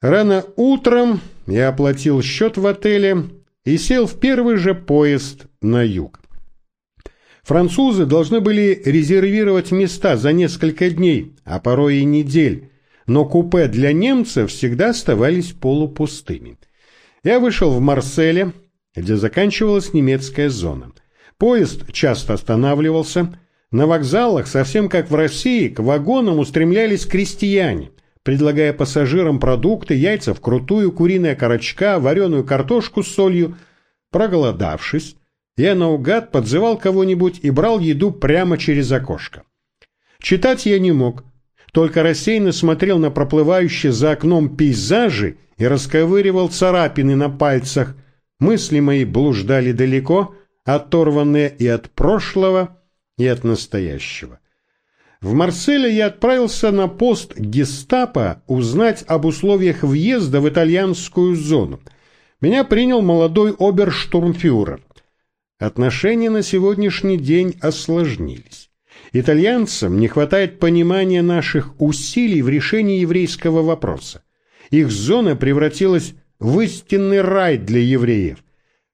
Рано утром я оплатил счет в отеле и сел в первый же поезд на юг. Французы должны были резервировать места за несколько дней, а порой и недель, но купе для немцев всегда оставались полупустыми. Я вышел в Марселе, где заканчивалась немецкая зона. Поезд часто останавливался. На вокзалах, совсем как в России, к вагонам устремлялись крестьяне, предлагая пассажирам продукты, яйца вкрутую, куриная корочка, вареную картошку с солью. Проголодавшись, я наугад подзывал кого-нибудь и брал еду прямо через окошко. Читать я не мог, только рассеянно смотрел на проплывающие за окном пейзажи и расковыривал царапины на пальцах. Мысли мои блуждали далеко, оторванные и от прошлого, и от настоящего. В Марселе я отправился на пост гестапо узнать об условиях въезда в итальянскую зону. Меня принял молодой оберштурмфюрер. Отношения на сегодняшний день осложнились. Итальянцам не хватает понимания наших усилий в решении еврейского вопроса. Их зона превратилась в истинный рай для евреев.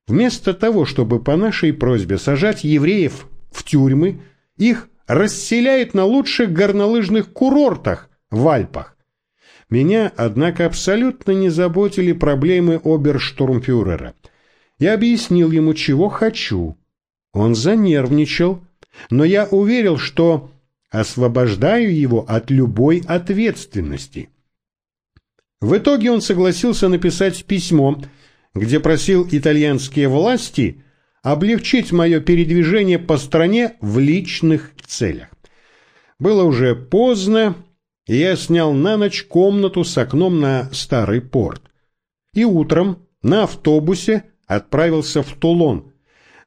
Вместо того, чтобы по нашей просьбе сажать евреев в тюрьмы, их расселяют на лучших горнолыжных курортах в Альпах. Меня, однако, абсолютно не заботили проблемы оберштурмфюрера. Я объяснил ему, чего хочу. Он занервничал, но я уверил, что освобождаю его от любой ответственности. В итоге он согласился написать письмо, где просил итальянские власти облегчить мое передвижение по стране в личных целях. Было уже поздно, и я снял на ночь комнату с окном на старый порт. И утром на автобусе отправился в Тулон.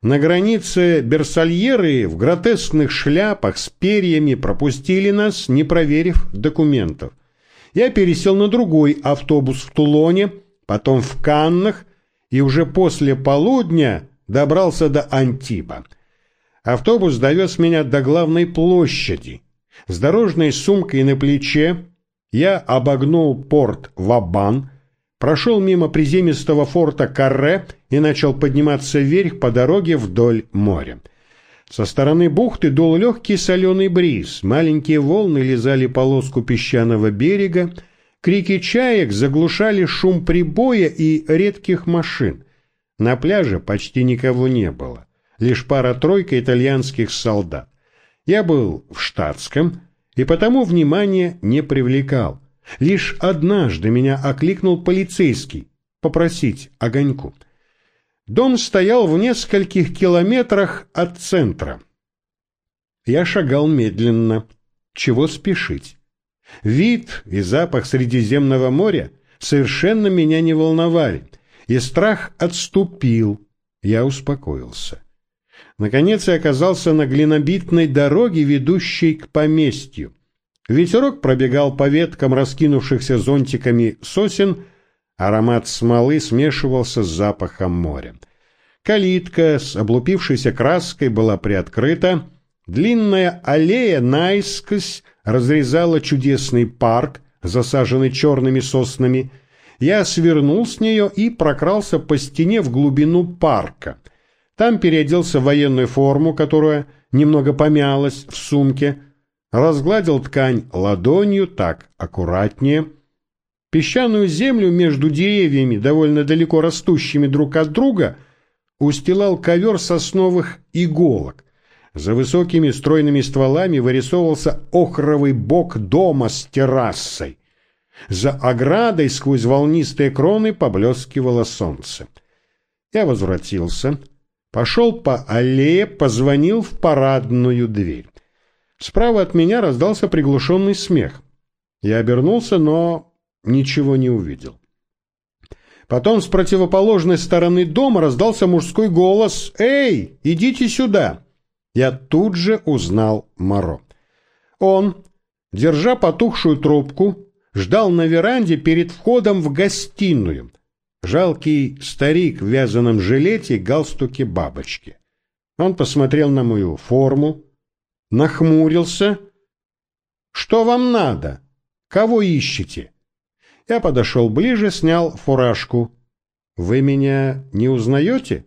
На границе Берсальеры в гротескных шляпах с перьями пропустили нас, не проверив документов. Я пересел на другой автобус в Тулоне, потом в Каннах, и уже после полудня добрался до Антиба. Автобус довез меня до главной площади. С дорожной сумкой на плече я обогнул порт Вабан, прошел мимо приземистого форта Карре и начал подниматься вверх по дороге вдоль моря. Со стороны бухты дул легкий соленый бриз, маленькие волны лизали полоску песчаного берега, крики чаек заглушали шум прибоя и редких машин. На пляже почти никого не было, лишь пара-тройка итальянских солдат. Я был в штатском и потому внимания не привлекал. Лишь однажды меня окликнул полицейский попросить огоньку. Дом стоял в нескольких километрах от центра. Я шагал медленно. Чего спешить? Вид и запах Средиземного моря совершенно меня не волновали и страх отступил. Я успокоился. Наконец я оказался на глинобитной дороге, ведущей к поместью. Ветерок пробегал по веткам раскинувшихся зонтиками сосен, аромат смолы смешивался с запахом моря. Калитка с облупившейся краской была приоткрыта, длинная аллея наискось разрезала чудесный парк, засаженный черными соснами, я свернул с нее и прокрался по стене в глубину парка. Там переоделся в военную форму, которая немного помялась в сумке, разгладил ткань ладонью, так аккуратнее. Песчаную землю между деревьями, довольно далеко растущими друг от друга, устилал ковер сосновых иголок. За высокими стройными стволами вырисовывался охровый бок дома с террасой. За оградой сквозь волнистые кроны поблескивало солнце. Я возвратился, пошел по аллее, позвонил в парадную дверь. Справа от меня раздался приглушенный смех. Я обернулся, но ничего не увидел. Потом с противоположной стороны дома раздался мужской голос «Эй, идите сюда!» Я тут же узнал Моро. Он, держа потухшую трубку, ждал на веранде перед входом в гостиную. Жалкий старик в вязаном жилете и галстуке бабочки. Он посмотрел на мою форму, нахмурился. «Что вам надо? Кого ищете?» Я подошел ближе, снял фуражку. «Вы меня не узнаете?»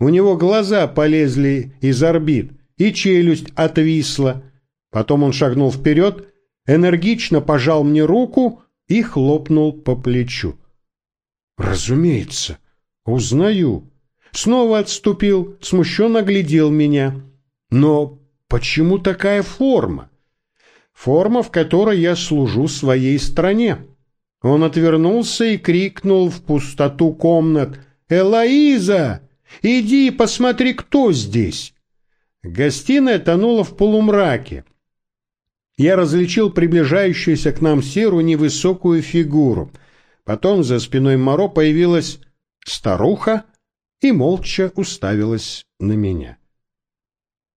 У него глаза полезли из орбит, и челюсть отвисла. Потом он шагнул вперед, энергично пожал мне руку и хлопнул по плечу. «Разумеется, узнаю». Снова отступил, смущенно глядел меня. «Но почему такая форма?» «Форма, в которой я служу своей стране». Он отвернулся и крикнул в пустоту комнат. «Элоиза, иди посмотри, кто здесь!» Гостиная тонула в полумраке. Я различил приближающуюся к нам серую невысокую фигуру. Потом за спиной Моро появилась старуха и молча уставилась на меня.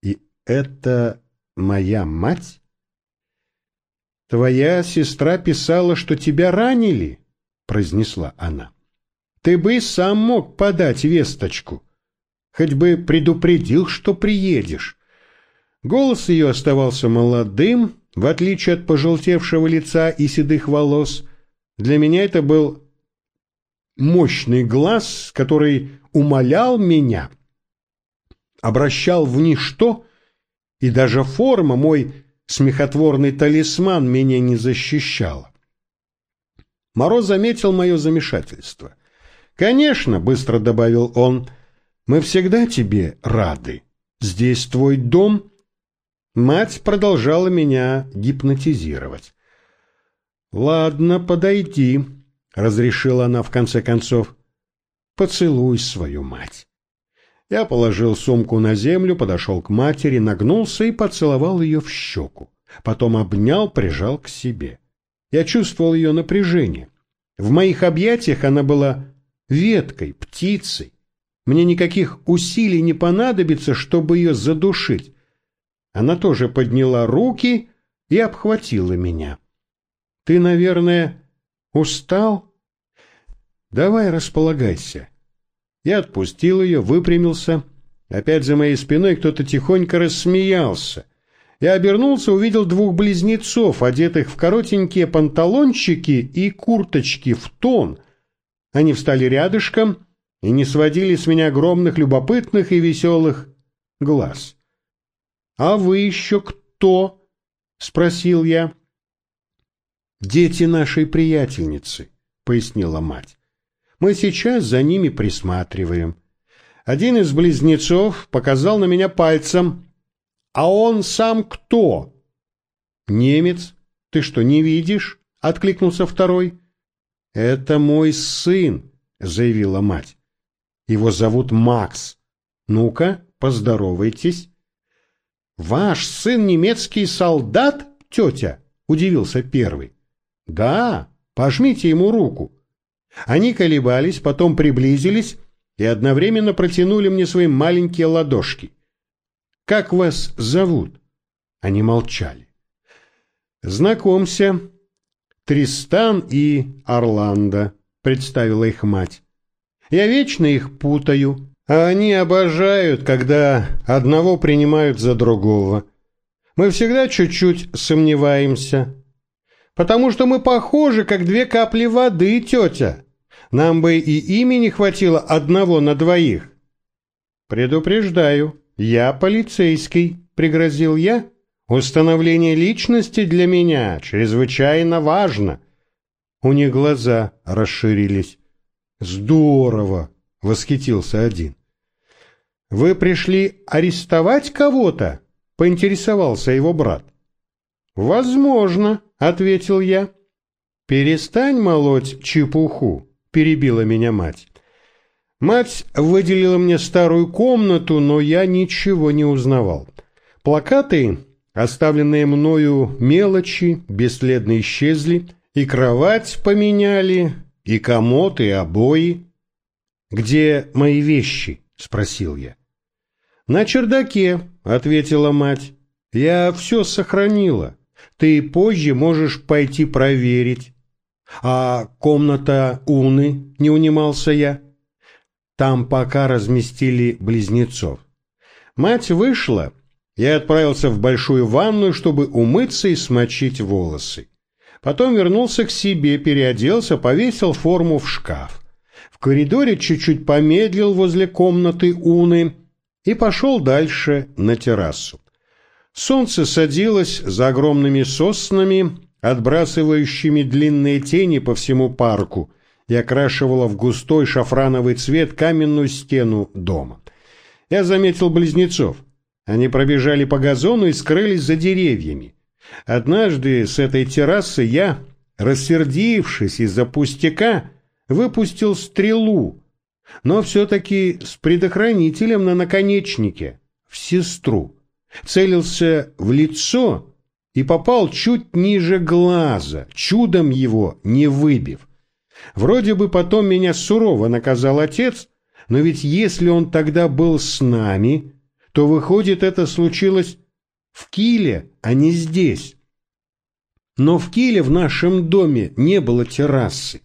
«И это моя мать?» «Твоя сестра писала, что тебя ранили», — произнесла она. «Ты бы сам мог подать весточку. Хоть бы предупредил, что приедешь». Голос ее оставался молодым, в отличие от пожелтевшего лица и седых волос. Для меня это был мощный глаз, который умолял меня, обращал в ничто, и даже форма, мой смехотворный талисман, меня не защищала. Мороз заметил мое замешательство. «Конечно», — быстро добавил он, — «мы всегда тебе рады. Здесь твой дом». Мать продолжала меня гипнотизировать. «Ладно, подойди», — разрешила она в конце концов. «Поцелуй свою мать». Я положил сумку на землю, подошел к матери, нагнулся и поцеловал ее в щеку. Потом обнял, прижал к себе. Я чувствовал ее напряжение. В моих объятиях она была веткой, птицей. Мне никаких усилий не понадобится, чтобы ее задушить. Она тоже подняла руки и обхватила меня. «Ты, наверное, устал?» «Давай располагайся. Я отпустил ее, выпрямился. Опять за моей спиной кто-то тихонько рассмеялся. Я обернулся, увидел двух близнецов, одетых в коротенькие панталончики и курточки в тон. Они встали рядышком и не сводили с меня огромных, любопытных и веселых глаз. «А вы еще кто?» — спросил я. «Дети нашей приятельницы», — пояснила мать. Мы сейчас за ними присматриваем. Один из близнецов показал на меня пальцем. А он сам кто? Немец. Ты что, не видишь? Откликнулся второй. Это мой сын, заявила мать. Его зовут Макс. Ну-ка, поздоровайтесь. Ваш сын немецкий солдат, тетя? Удивился первый. Да, пожмите ему руку. Они колебались, потом приблизились и одновременно протянули мне свои маленькие ладошки. «Как вас зовут?» Они молчали. «Знакомься, Тристан и Орландо», — представила их мать. «Я вечно их путаю, а они обожают, когда одного принимают за другого. Мы всегда чуть-чуть сомневаемся, потому что мы похожи, как две капли воды, тетя. Нам бы и имени хватило одного на двоих. Предупреждаю, я полицейский, пригрозил я. Установление личности для меня чрезвычайно важно. У них глаза расширились. Здорово, восхитился один. Вы пришли арестовать кого-то? поинтересовался его брат. Возможно, ответил я. Перестань молоть чепуху перебила меня мать. Мать выделила мне старую комнату, но я ничего не узнавал. Плакаты, оставленные мною мелочи, бесследно исчезли, и кровать поменяли, и комод, и обои. «Где мои вещи?» — спросил я. «На чердаке», — ответила мать. «Я все сохранила. Ты позже можешь пойти проверить». А комната Уны, не унимался я. Там пока разместили близнецов. Мать вышла, я отправился в большую ванную, чтобы умыться и смочить волосы. Потом вернулся к себе, переоделся, повесил форму в шкаф. В коридоре чуть-чуть помедлил возле комнаты Уны и пошел дальше на террасу. Солнце садилось за огромными соснами, отбрасывающими длинные тени по всему парку, и окрашивало в густой шафрановый цвет каменную стену дома. Я заметил близнецов. Они пробежали по газону и скрылись за деревьями. Однажды с этой террасы я, рассердившись из-за пустяка, выпустил стрелу, но все-таки с предохранителем на наконечнике, в сестру. Целился в лицо и попал чуть ниже глаза, чудом его не выбив. Вроде бы потом меня сурово наказал отец, но ведь если он тогда был с нами, то выходит это случилось в Киле, а не здесь. Но в Киле в нашем доме не было террасы,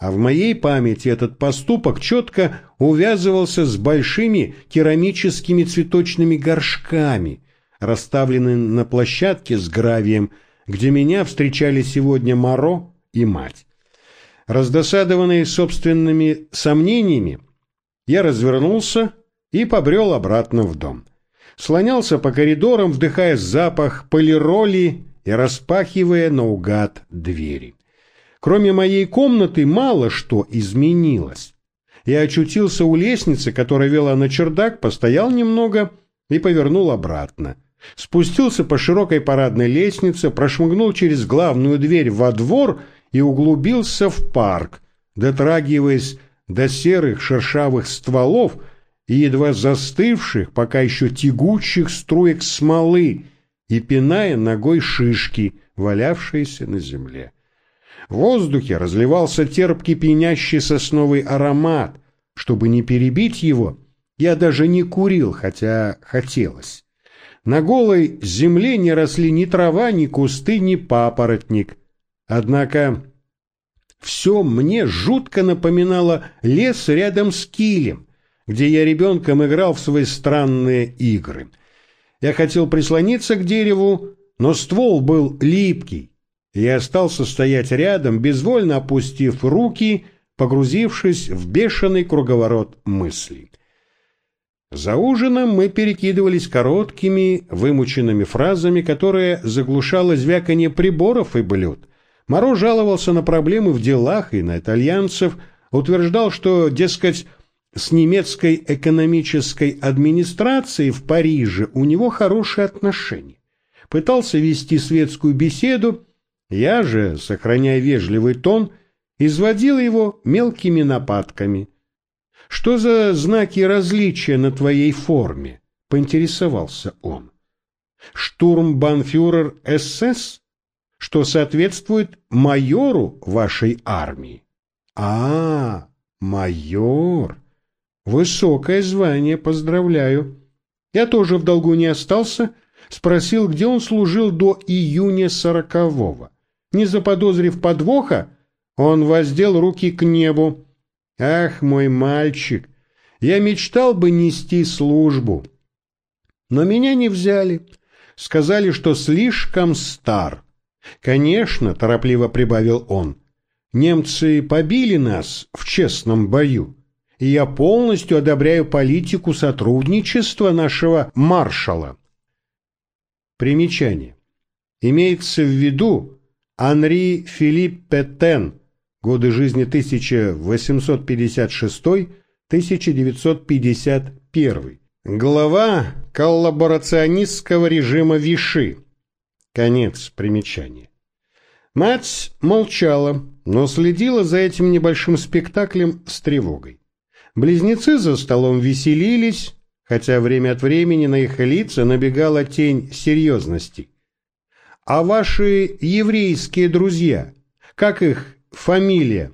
а в моей памяти этот поступок четко увязывался с большими керамическими цветочными горшками, расставленными на площадке с гравием, где меня встречали сегодня Моро и мать. Раздосадованный собственными сомнениями, я развернулся и побрел обратно в дом слонялся по коридорам, вдыхая запах полироли и распахивая наугад двери. Кроме моей комнаты мало что изменилось. Я очутился у лестницы, которая вела на чердак, постоял немного и повернул обратно. Спустился по широкой парадной лестнице, прошмыгнул через главную дверь во двор и углубился в парк, дотрагиваясь до серых шершавых стволов, и едва застывших, пока еще тягучих струек смолы и пиная ногой шишки, валявшиеся на земле. В воздухе разливался терпкий пьянящий сосновый аромат. Чтобы не перебить его, я даже не курил, хотя хотелось. На голой земле не росли ни трава, ни кусты, ни папоротник. Однако все мне жутко напоминало лес рядом с килем, где я ребенком играл в свои странные игры. Я хотел прислониться к дереву, но ствол был липкий, и остался стоять рядом, безвольно опустив руки, погрузившись в бешеный круговорот мыслей. За ужином мы перекидывались короткими, вымученными фразами, которые заглушало звяканье приборов и блюд. Моро жаловался на проблемы в делах и на итальянцев, утверждал, что, дескать, с немецкой экономической администрацией в Париже у него хорошие отношения. Пытался вести светскую беседу, я же, сохраняя вежливый тон, изводил его мелкими нападками. «Что за знаки различия на твоей форме?» — поинтересовался он. «Штурмбанфюрер СС, что соответствует майору вашей армии». «А, майор!» Высокое звание, поздравляю. Я тоже в долгу не остался, спросил, где он служил до июня сорокового. Не заподозрив подвоха, он воздел руки к небу. Ах, мой мальчик, я мечтал бы нести службу. Но меня не взяли. Сказали, что слишком стар. Конечно, торопливо прибавил он, немцы побили нас в честном бою и я полностью одобряю политику сотрудничества нашего маршала. Примечание. Имеется в виду Анри Филипп Петен, годы жизни 1856-1951, глава коллаборационистского режима Виши. Конец примечания. Мать молчала, но следила за этим небольшим спектаклем с тревогой. Близнецы за столом веселились, хотя время от времени на их лица набегала тень серьезности. «А ваши еврейские друзья, как их фамилия?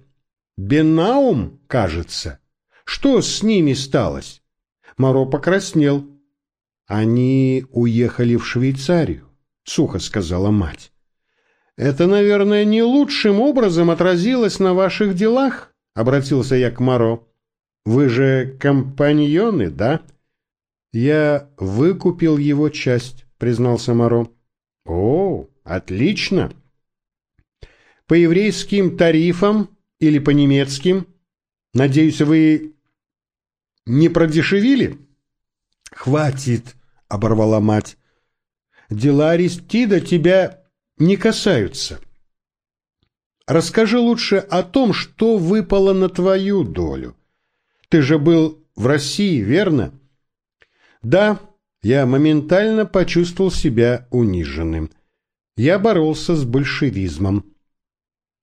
Бенаум, кажется? Что с ними сталось?» Моро покраснел. «Они уехали в Швейцарию», — сухо сказала мать. «Это, наверное, не лучшим образом отразилось на ваших делах?» — обратился я к Моро. Вы же компаньоны, да? Я выкупил его часть, признался Моро. О, отлично. По еврейским тарифам или по немецким? Надеюсь, вы не продешевили? Хватит, оборвала мать. Дела Аристида тебя не касаются. Расскажи лучше о том, что выпало на твою долю. Ты же был в России, верно? Да, я моментально почувствовал себя униженным. Я боролся с большевизмом.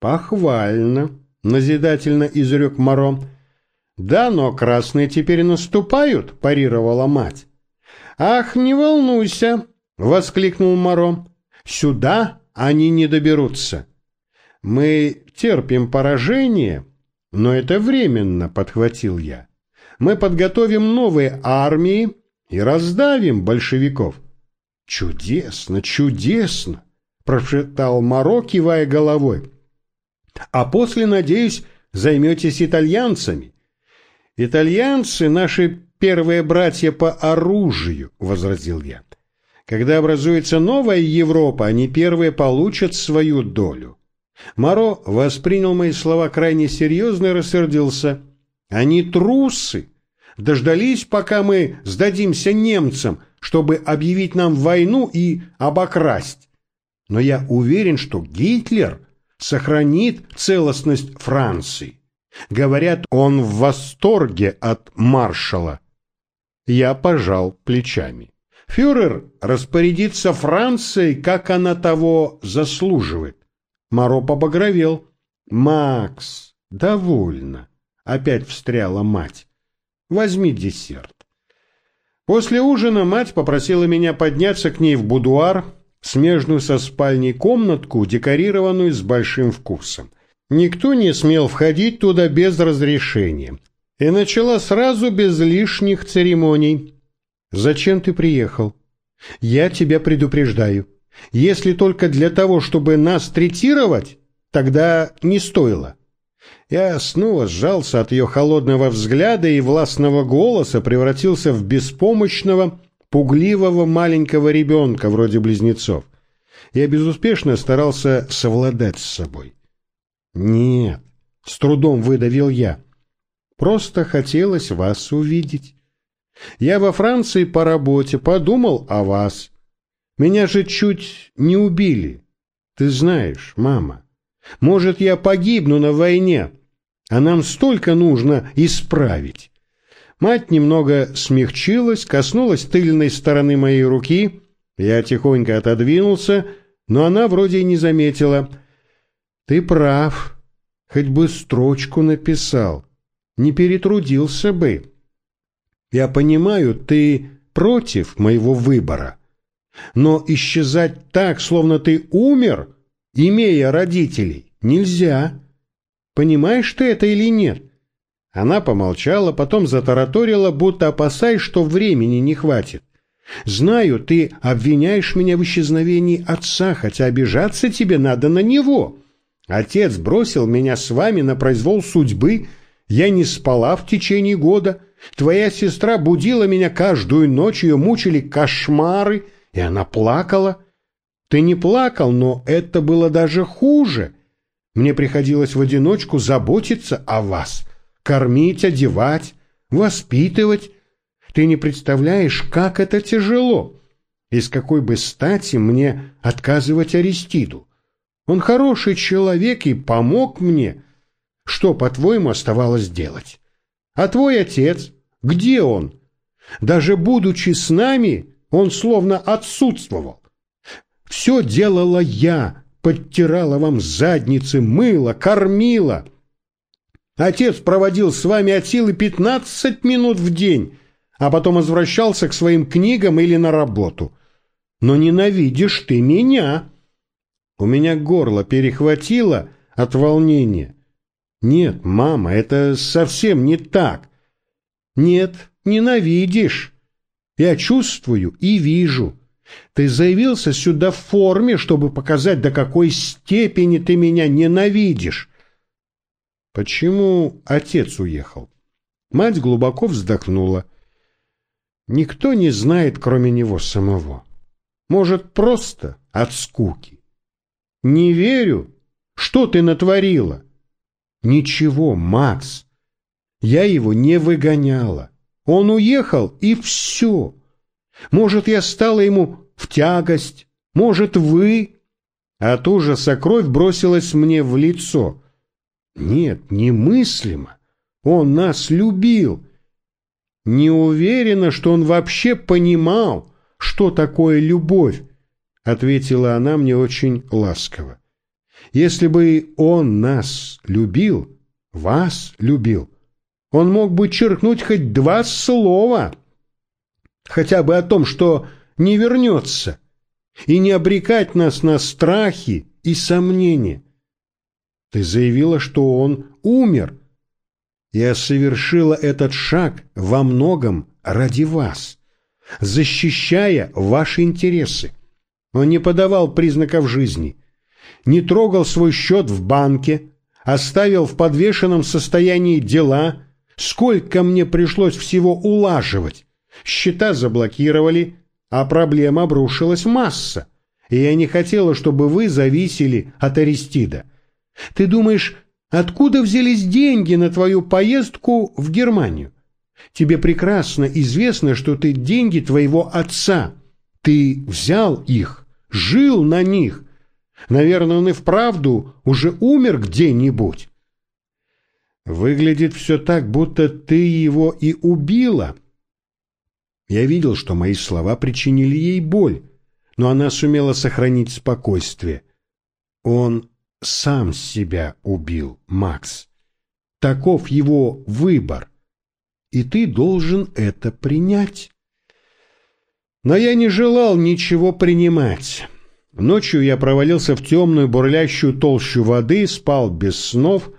Похвально, назидательно изрек Моро. Да, но красные теперь наступают, парировала мать. Ах, не волнуйся, воскликнул Моро. Сюда они не доберутся. Мы терпим поражение, но это временно, подхватил я. Мы подготовим новые армии и раздавим большевиков. Чудесно, чудесно, прошептал Моро, кивая головой. А после, надеюсь, займетесь итальянцами. Итальянцы — наши первые братья по оружию, возразил я. Когда образуется новая Европа, они первые получат свою долю. Маро воспринял мои слова крайне серьезно и рассердился. Они трусы. Дождались, пока мы сдадимся немцам, чтобы объявить нам войну и обокрасть. Но я уверен, что Гитлер сохранит целостность Франции. Говорят, он в восторге от маршала. Я пожал плечами. Фюрер распорядится Францией, как она того заслуживает. Моро побагровел. «Макс, довольно!» — опять встряла мать. «Возьми десерт». После ужина мать попросила меня подняться к ней в будуар, смежную со спальней комнатку, декорированную с большим вкусом. Никто не смел входить туда без разрешения. И начала сразу без лишних церемоний. «Зачем ты приехал?» «Я тебя предупреждаю. Если только для того, чтобы нас третировать, тогда не стоило. Я снова сжался от ее холодного взгляда и властного голоса превратился в беспомощного, пугливого маленького ребенка вроде близнецов. Я безуспешно старался совладать с собой. «Нет», — с трудом выдавил я, — «просто хотелось вас увидеть. Я во Франции по работе подумал о вас». Меня же чуть не убили. Ты знаешь, мама. Может, я погибну на войне, а нам столько нужно исправить. Мать немного смягчилась, коснулась тыльной стороны моей руки. Я тихонько отодвинулся, но она вроде и не заметила. Ты прав. Хоть бы строчку написал. Не перетрудился бы. Я понимаю, ты против моего выбора. Но исчезать так, словно ты умер, имея родителей, нельзя. Понимаешь ты это или нет? Она помолчала, потом затараторила, будто опасаясь, что времени не хватит. «Знаю, ты обвиняешь меня в исчезновении отца, хотя обижаться тебе надо на него. Отец бросил меня с вами на произвол судьбы, я не спала в течение года, твоя сестра будила меня каждую ночь, ее мучили кошмары, и она плакала. Ты не плакал, но это было даже хуже. Мне приходилось в одиночку заботиться о вас, кормить, одевать, воспитывать. Ты не представляешь, как это тяжело. И с какой бы стати мне отказывать Аристиду? Он хороший человек и помог мне. Что, по-твоему, оставалось делать? А твой отец? Где он? Даже будучи с нами, он словно отсутствовал. Все делала я, подтирала вам задницы, мыла, кормила. Отец проводил с вами от силы пятнадцать минут в день, а потом возвращался к своим книгам или на работу. Но ненавидишь ты меня. У меня горло перехватило от волнения. Нет, мама, это совсем не так. Нет, ненавидишь. Я чувствую и вижу. Ты заявился сюда в форме, чтобы показать, до какой степени ты меня ненавидишь. Почему отец уехал? Мать глубоко вздохнула. Никто не знает, кроме него самого. Может, просто от скуки. Не верю, Что ты натворила? Ничего, Макс. Я его не выгоняла. Он уехал, и все. Может, я стала ему в тягость, может, вы. От ужаса кровь бросилась мне в лицо. Нет, немыслимо. Он нас любил. Не уверена, что он вообще понимал, что такое любовь, ответила она мне очень ласково. Если бы он нас любил, вас любил, он мог бы черкнуть хоть два слова, хотя бы о том, что не вернется, и не обрекать нас на страхи и сомнения. Ты заявила, что он умер. Я совершила этот шаг во многом ради вас, защищая ваши интересы. Он не подавал признаков жизни, не трогал свой счет в банке, оставил в подвешенном состоянии дела, сколько мне пришлось всего улаживать. Счета заблокировали, а проблем обрушилась масса. И я не хотела, чтобы вы зависели от Аристида. Ты думаешь, откуда взялись деньги на твою поездку в Германию? Тебе прекрасно известно, что ты деньги твоего отца. Ты взял их, жил на них. Наверное, он и вправду уже умер где-нибудь. Выглядит все так, будто ты его и убила, я видел, что мои слова причинили ей боль, но она сумела сохранить спокойствие. Он сам себя убил, Макс. Таков его выбор. И ты должен это принять. Но я не желал ничего принимать. Ночью я провалился в темную бурлящую толщу воды, спал без снов.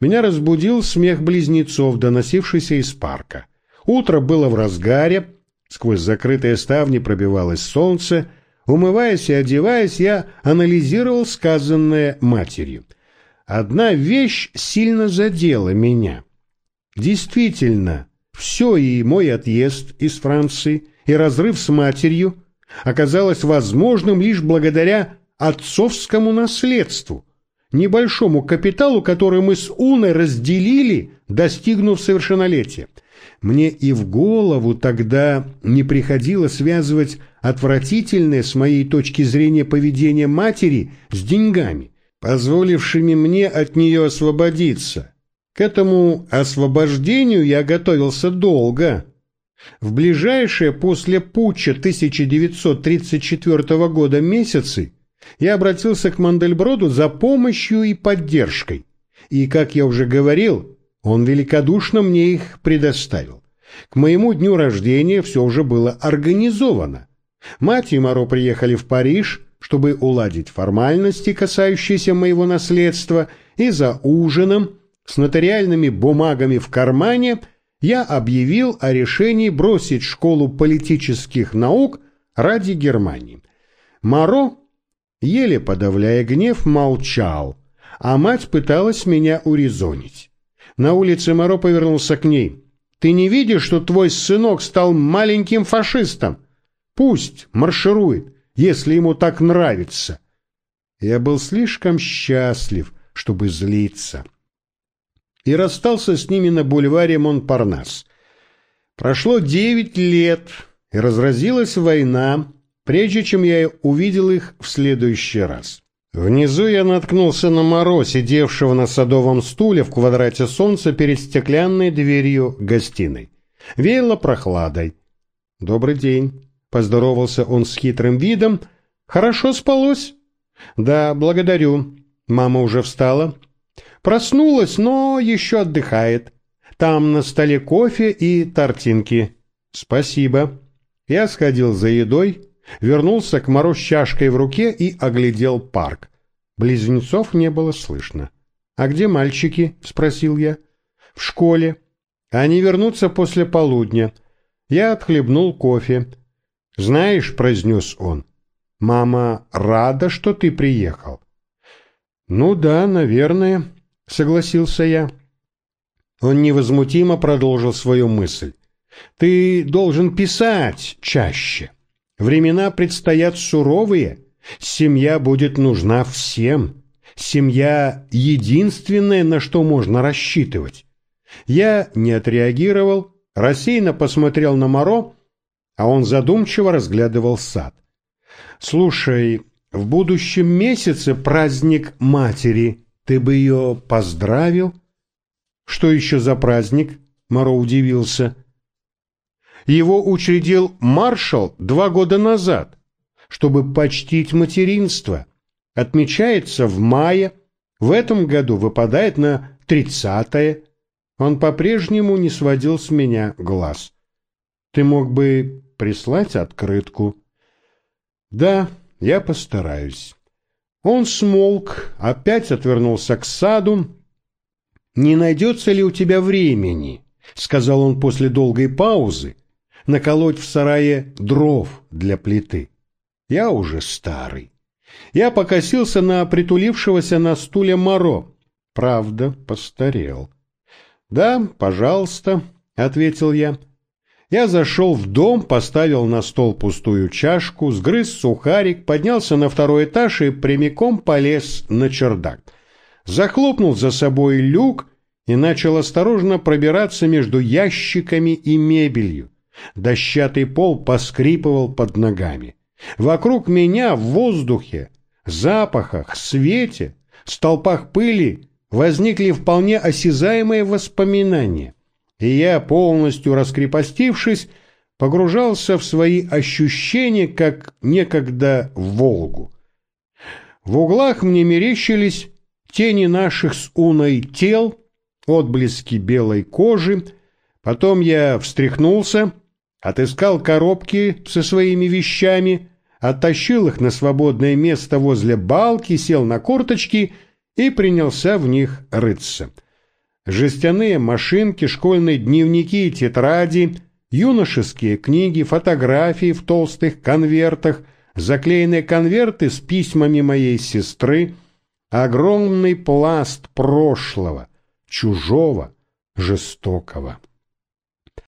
Меня разбудил смех близнецов, доносившийся из парка. Утро было в разгаре, Сквозь закрытые ставни пробивалось солнце. Умываясь и одеваясь, я анализировал сказанное матерью. Одна вещь сильно задела меня. Действительно, все и мой отъезд из Франции, и разрыв с матерью оказалось возможным лишь благодаря отцовскому наследству, небольшому капиталу, который мы с Уной разделили, достигнув совершеннолетия. Мне и в голову тогда не приходило связывать отвратительное с моей точки зрения поведение матери с деньгами, позволившими мне от нее освободиться. К этому освобождению я готовился долго. В ближайшие после путча 1934 года месяцы я обратился к Мандельброду за помощью и поддержкой. И, как я уже говорил, он великодушно мне их предоставил. К моему дню рождения все уже было организовано. Мать и Моро приехали в Париж, чтобы уладить формальности, касающиеся моего наследства, и за ужином с нотариальными бумагами в кармане я объявил о решении бросить школу политических наук ради Германии. Моро, еле подавляя гнев, молчал, а мать пыталась меня урезонить. На улице Моро повернулся к ней. «Ты не видишь, что твой сынок стал маленьким фашистом? Пусть марширует, если ему так нравится». Я был слишком счастлив, чтобы злиться. И расстался с ними на бульваре Монпарнас. Прошло девять лет, и разразилась война, прежде чем я увидел их в следующий раз. Внизу я наткнулся на Моро, сидевшего на садовом стуле в квадрате солнца перед стеклянной дверью гостиной. Веяло прохладой. «Добрый день», — поздоровался он с хитрым видом. «Хорошо спалось?» «Да, благодарю. Мама уже встала?» «Проснулась, но еще отдыхает. Там на столе кофе и тортинки». «Спасибо». Я сходил за едой, вернулся к Моро с чашкой в руке и оглядел парк. Близнецов не было слышно. «А где мальчики?» — спросил я. «В школе. Они вернутся после полудня». Я отхлебнул кофе. «Знаешь», — произнес он, — «мама рада, что ты приехал». «Ну да, наверное», — согласился я. Он невозмутимо продолжил свою мысль. «Ты должен писать чаще. Времена предстоят суровые, семья будет нужна всем. Семья — единственное, на что можно рассчитывать. Я не отреагировал, рассеянно посмотрел на Моро, а он задумчиво разглядывал сад. «Слушай, в будущем месяце праздник матери. Ты бы ее поздравил?» «Что еще за праздник?» — Моро удивился. «Его учредил маршал два года назад, чтобы почтить материнство. Отмечается в мае, в этом году выпадает на тридцатое. Он по-прежнему не сводил с меня глаз. Ты мог бы прислать открытку? Да, я постараюсь. Он смолк, опять отвернулся к саду. «Не найдется ли у тебя времени?» — сказал он после долгой паузы. «Наколоть в сарае дров для плиты. Я уже старый». Я покосился на притулившегося на стуле Моро. Правда, постарел. «Да, пожалуйста», — ответил я. Я зашел в дом, поставил на стол пустую чашку, сгрыз сухарик, поднялся на второй этаж и прямиком полез на чердак. Захлопнул за собой люк и начал осторожно пробираться между ящиками и мебелью. Дощатый пол поскрипывал под ногами. Вокруг меня в воздухе, запахах, свете, столпах пыли возникли вполне осязаемые воспоминания и я, полностью раскрепостившись, погружался в свои ощущения, как некогда в Волгу. В углах мне мерещились тени наших с Уной тел, отблески белой кожи, потом я встряхнулся, отыскал коробки со своими вещами, оттащил их на свободное место возле балки, сел на корточки и принялся в них рыться — Жестяные машинки, школьные дневники и тетради, юношеские книги, фотографии в толстых конвертах, заклеенные конверты с письмами моей сестры, огромный пласт прошлого, чужого, жестокого.